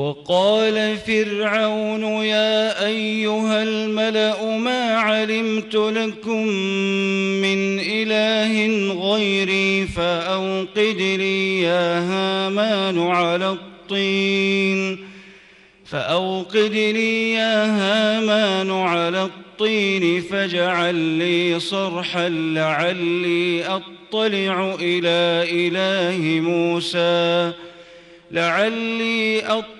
وقال فرعون يا أيها الملأ ما علمت لكم من إله غيري فأوقد لي يا هامان على الطين فأوقد لي يا هامان على الطين فاجعل لي صرحا لعلي أطلع إلى إله موسى لعلي أطلع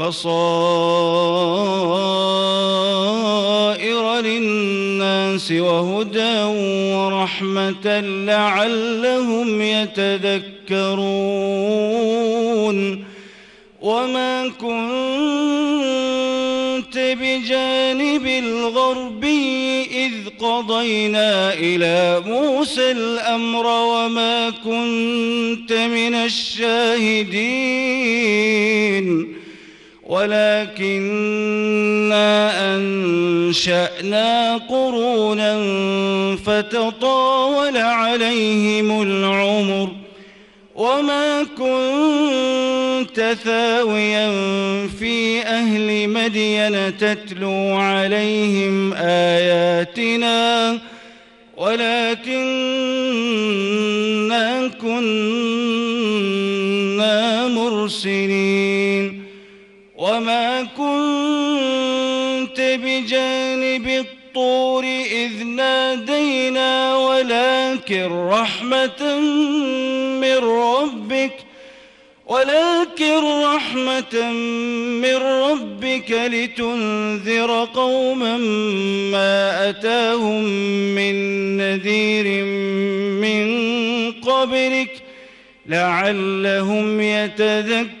بصائر للناس وهدى ورحمة لعلهم يتذكرون. وما كنت بجانب الغربي إذ قضينا إلى موسى الأمر وما كنت من الشاهدين. ولكنا أنشأنا قرونا فتطاول عليهم العمر وما كنت ثاويا في أهل مدين تتلو عليهم آياتنا ولكننا كنا مرسلين. وما كنت بجانب الطور إذ نادينا ولكن رحمة من ربك ولكن رحمة من ربك لتنذر قوما ما أتاهم من نذير من قبلك لعلهم يتذكرون.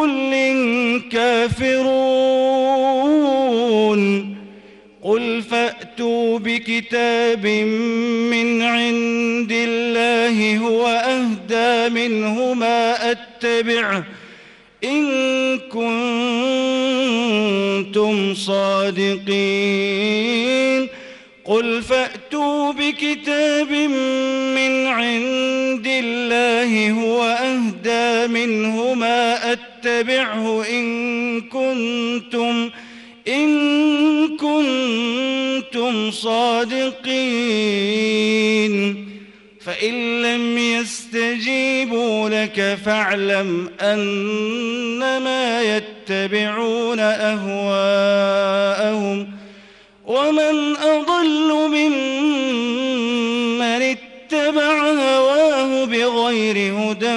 بكل كافرون قل فأتوا بكتاب من عند الله هو أهدى منه ما أتبعه إن كنتم صادقين قل فأتوا بكتاب من عند الله هو أهدى منه ما أتبعه إن كنتم إن كنتم صادقين. فإن لم يستجيبوا لك فاعلم أنما يتبعون أهواءهم. ومن أضل ممن اتبع هواه بغير هدى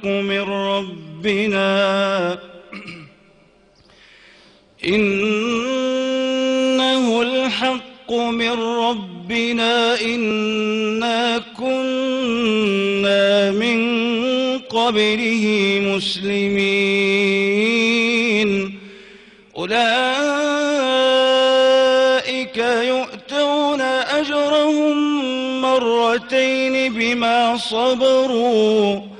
الحق من ربنا. إنه الحق من ربنا. إنا كنا من قبله مسلمين. أولئك يؤتون أجرهم مرتين بما صبروا.